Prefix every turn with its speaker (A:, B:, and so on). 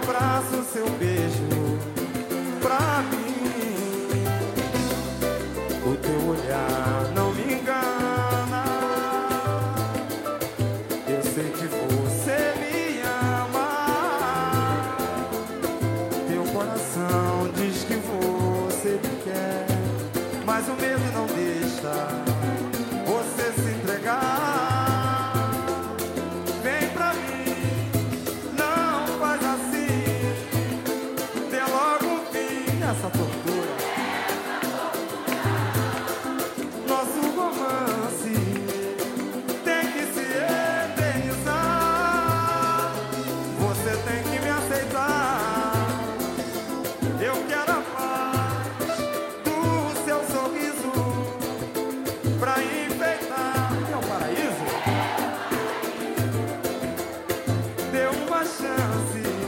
A: abraço, seu beijo pra mim. O teu olhar não me engana. Eu sei que você me ama. Teu coração diz que você me quer, mas o medo não deixa você se entregar. essa tortura. Nosso romance tem que se eternizar. Você tem que me aceitar. Eu quero a paz do seu sorriso pra enfeitar meu paraíso. Deu uma chance.